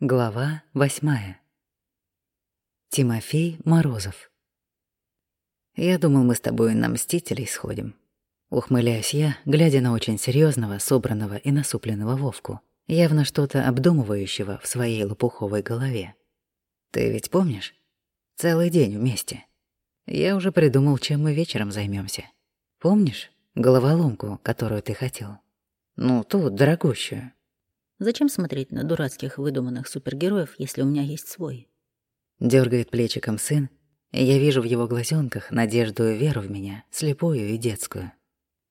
Глава восьмая. Тимофей Морозов. «Я думал, мы с тобой на Мстителей сходим». Ухмыляюсь я, глядя на очень серьезного, собранного и насупленного Вовку, явно что-то обдумывающего в своей лопуховой голове. «Ты ведь помнишь? Целый день вместе. Я уже придумал, чем мы вечером займемся. Помнишь головоломку, которую ты хотел? Ну, ту, дорогущую». Зачем смотреть на дурацких выдуманных супергероев, если у меня есть свой? Дёргает плечиком сын, и я вижу в его глазенках надежду и веру в меня, слепую и детскую.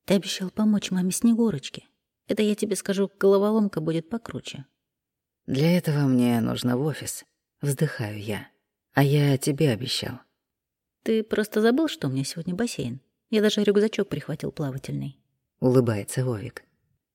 Ты обещал помочь маме Снегурочке. Это я тебе скажу, головоломка будет покруче. Для этого мне нужно в офис. Вздыхаю я. А я тебе обещал. Ты просто забыл, что у меня сегодня бассейн. Я даже рюкзачок прихватил плавательный. Улыбается Вовик.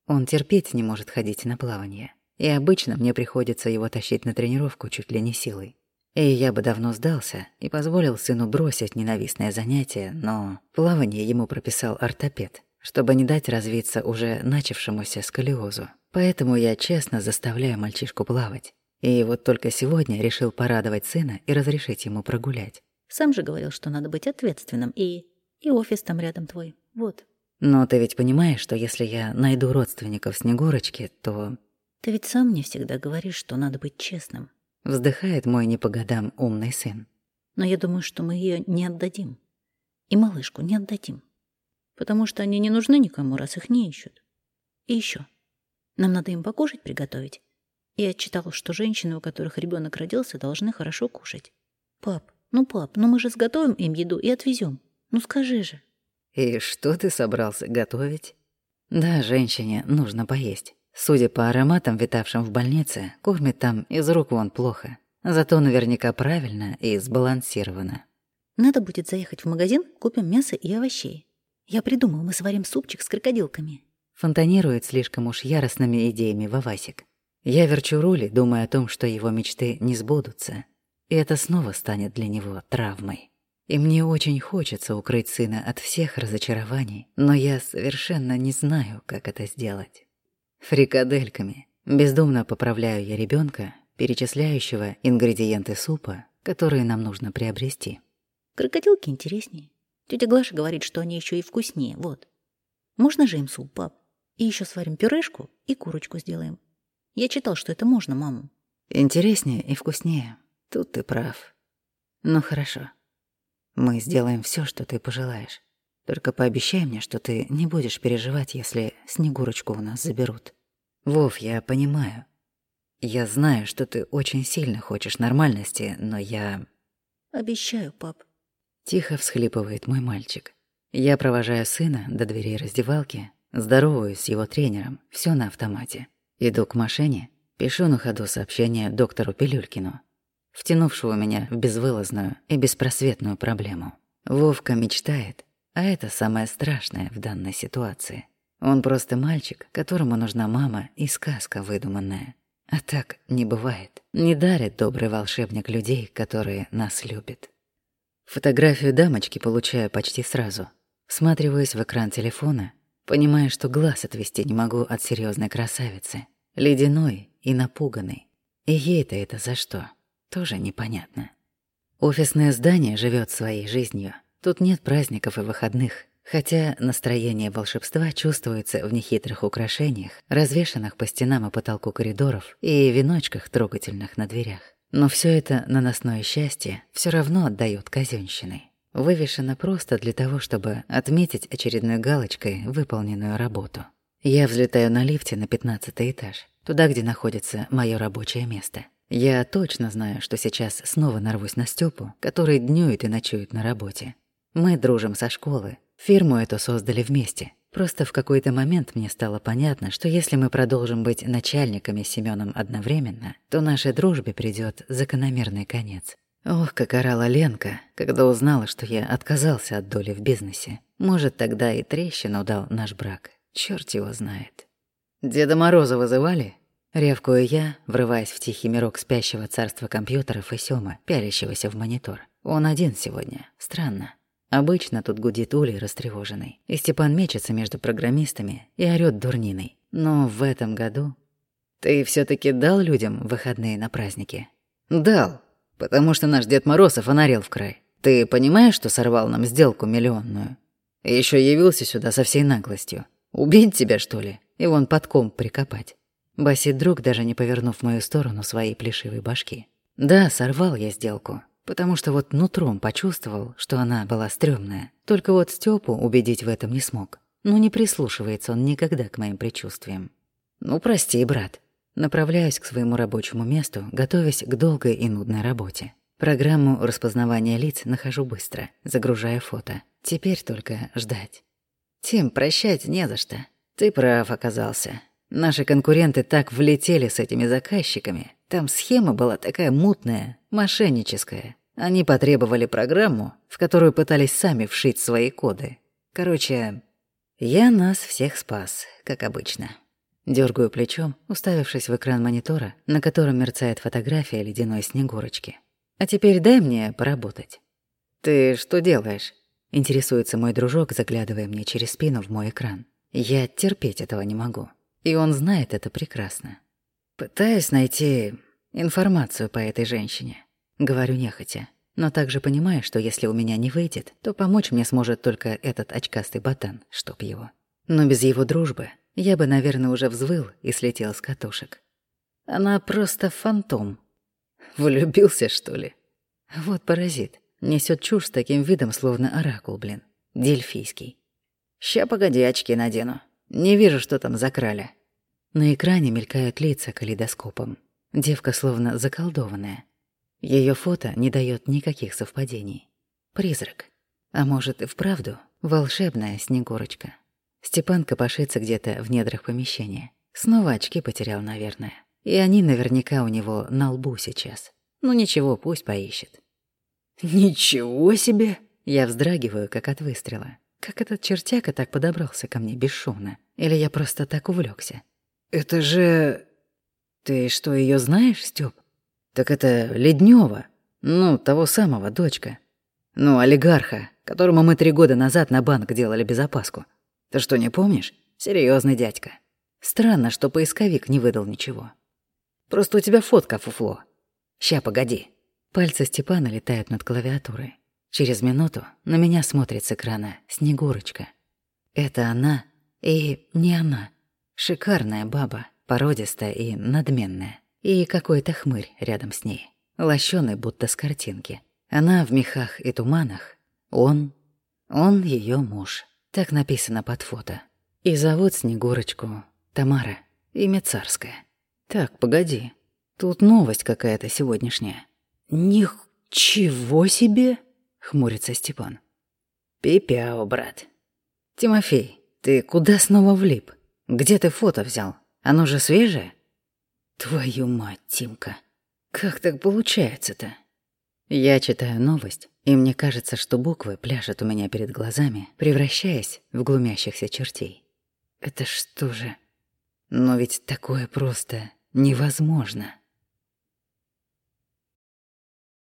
Он терпеть не может ходить на плавание. И обычно мне приходится его тащить на тренировку чуть ли не силой. И я бы давно сдался и позволил сыну бросить ненавистное занятие, но плавание ему прописал ортопед, чтобы не дать развиться уже начавшемуся сколиозу. Поэтому я честно заставляю мальчишку плавать. И вот только сегодня решил порадовать сына и разрешить ему прогулять. Сам же говорил, что надо быть ответственным, и... и офис там рядом твой. Вот. Но ты ведь понимаешь, что если я найду родственников Снегурочки, то... Ты ведь сам мне всегда говоришь, что надо быть честным. Вздыхает мой не по годам умный сын. Но я думаю, что мы ее не отдадим. И малышку не отдадим. Потому что они не нужны никому, раз их не ищут. И еще. Нам надо им покушать приготовить. Я читала, что женщины, у которых ребенок родился, должны хорошо кушать. Пап, ну пап, ну мы же сготовим им еду и отвезем. Ну скажи же. «И что ты собрался готовить?» «Да, женщине нужно поесть. Судя по ароматам, витавшим в больнице, кормит там из рук вон плохо. Зато наверняка правильно и сбалансировано». «Надо будет заехать в магазин, купим мясо и овощей. Я придумал, мы сварим супчик с крокодилками». Фонтанирует слишком уж яростными идеями Вавасик. Я верчу рули, думая о том, что его мечты не сбудутся. И это снова станет для него травмой. И мне очень хочется укрыть сына от всех разочарований, но я совершенно не знаю, как это сделать. Фрикадельками бездумно поправляю я ребенка, перечисляющего ингредиенты супа, которые нам нужно приобрести. Крокодилки интереснее. Тетя Глаша говорит, что они еще и вкуснее. Вот. Можно же им суп, пап? И еще сварим пюрешку и курочку сделаем. Я читал, что это можно, маму. Интереснее и вкуснее. Тут ты прав. Ну хорошо. Мы сделаем все, что ты пожелаешь. Только пообещай мне, что ты не будешь переживать, если Снегурочку у нас заберут. Вов, я понимаю. Я знаю, что ты очень сильно хочешь нормальности, но я... Обещаю, пап. Тихо всхлипывает мой мальчик. Я провожаю сына до дверей раздевалки, здороваюсь с его тренером, все на автомате. Иду к машине, пишу на ходу сообщение доктору Пилюлькину втянувшего меня в безвылазную и беспросветную проблему. Вовка мечтает, а это самое страшное в данной ситуации. Он просто мальчик, которому нужна мама и сказка выдуманная. А так не бывает. Не дарит добрый волшебник людей, которые нас любят. Фотографию дамочки получаю почти сразу. Всматриваюсь в экран телефона, понимая, что глаз отвести не могу от серьезной красавицы. Ледяной и напуганной. И ей-то это за что? Тоже непонятно. Офисное здание живет своей жизнью. Тут нет праздников и выходных, хотя настроение волшебства чувствуется в нехитрых украшениях, развешанных по стенам и потолку коридоров и веночках трогательных на дверях. Но все это наносное счастье все равно отдает казенщиной. Вывешено просто для того, чтобы отметить очередной галочкой выполненную работу. Я взлетаю на лифте на пятнадцатый этаж, туда, где находится мое рабочее место. Я точно знаю, что сейчас снова нарвусь на Стёпу, который днюет и ночует на работе. Мы дружим со школы. Фирму эту создали вместе. Просто в какой-то момент мне стало понятно, что если мы продолжим быть начальниками с Семёном одновременно, то нашей дружбе придёт закономерный конец. Ох, как орала Ленка, когда узнала, что я отказался от доли в бизнесе. Может, тогда и трещину дал наш брак. Чёрт его знает. Деда Мороза вызывали? Ревкую я, врываясь в тихий мирок спящего царства компьютеров и Сёма, пялящегося в монитор. Он один сегодня. Странно. Обычно тут гудит улей растревоженный, и Степан мечется между программистами и орёт дурниной. Но в этом году... Ты все таки дал людям выходные на праздники? Дал, потому что наш Дед Мороз офонарил в край. Ты понимаешь, что сорвал нам сделку миллионную? Еще явился сюда со всей наглостью. Убить тебя, что ли? И вон под комп прикопать. Басит друг, даже не повернув в мою сторону своей плешивой башки. Да, сорвал я сделку, потому что вот нутром почувствовал, что она была стрёмная. Только вот Стёпу убедить в этом не смог. Ну не прислушивается он никогда к моим предчувствиям. Ну прости, брат. Направляюсь к своему рабочему месту, готовясь к долгой и нудной работе. Программу распознавания лиц нахожу быстро, загружая фото. Теперь только ждать. Тим, прощать не за что. Ты прав оказался. Наши конкуренты так влетели с этими заказчиками. Там схема была такая мутная, мошенническая. Они потребовали программу, в которую пытались сами вшить свои коды. Короче, я нас всех спас, как обычно. Дёргаю плечом, уставившись в экран монитора, на котором мерцает фотография ледяной снегурочки. А теперь дай мне поработать. Ты что делаешь? Интересуется мой дружок, заглядывая мне через спину в мой экран. Я терпеть этого не могу. И он знает это прекрасно. Пытаюсь найти информацию по этой женщине. Говорю нехотя. Но также понимаю, что если у меня не выйдет, то помочь мне сможет только этот очкастый ботан, чтоб его. Но без его дружбы я бы, наверное, уже взвыл и слетел с катушек. Она просто фантом. Влюбился, что ли? Вот паразит. Несет чушь с таким видом, словно оракул, блин. Дельфийский. Ща погоди, очки надену. Не вижу, что там закрали. На экране мелькают лица калейдоскопом. Девка словно заколдованная. Ее фото не дает никаких совпадений. Призрак. А может и вправду волшебная Снегурочка. Степан копошится где-то в недрах помещения. Снова очки потерял, наверное. И они наверняка у него на лбу сейчас. Ну ничего, пусть поищет. «Ничего себе!» Я вздрагиваю, как от выстрела. Как этот чертяка так подобрался ко мне бесшумно? Или я просто так увлекся? «Это же...» «Ты что, ее знаешь, Стёп?» «Так это Леднева, ну, того самого, дочка. Ну, олигарха, которому мы три года назад на банк делали безопаску. Ты что, не помнишь? Серьезный дядька. Странно, что поисковик не выдал ничего. Просто у тебя фотка фуфло. Ща, погоди». Пальцы Степана летают над клавиатурой. Через минуту на меня смотрит с экрана Снегурочка. Это она и не она. Шикарная баба, породистая и надменная. И какой-то хмырь рядом с ней, лощеный будто с картинки. Она в мехах и туманах. Он... Он ее муж. Так написано под фото. И зовут Снегурочку Тамара. Имя царское. Так, погоди. Тут новость какая-то сегодняшняя. «Ничего себе!» — хмурится Степан. «Пипяо, брат. Тимофей, ты куда снова влип? Где ты фото взял? Оно же свежее?» «Твою мать, Тимка, как так получается-то?» Я читаю новость, и мне кажется, что буквы пляшут у меня перед глазами, превращаясь в глумящихся чертей. Это что же? Но ведь такое просто невозможно.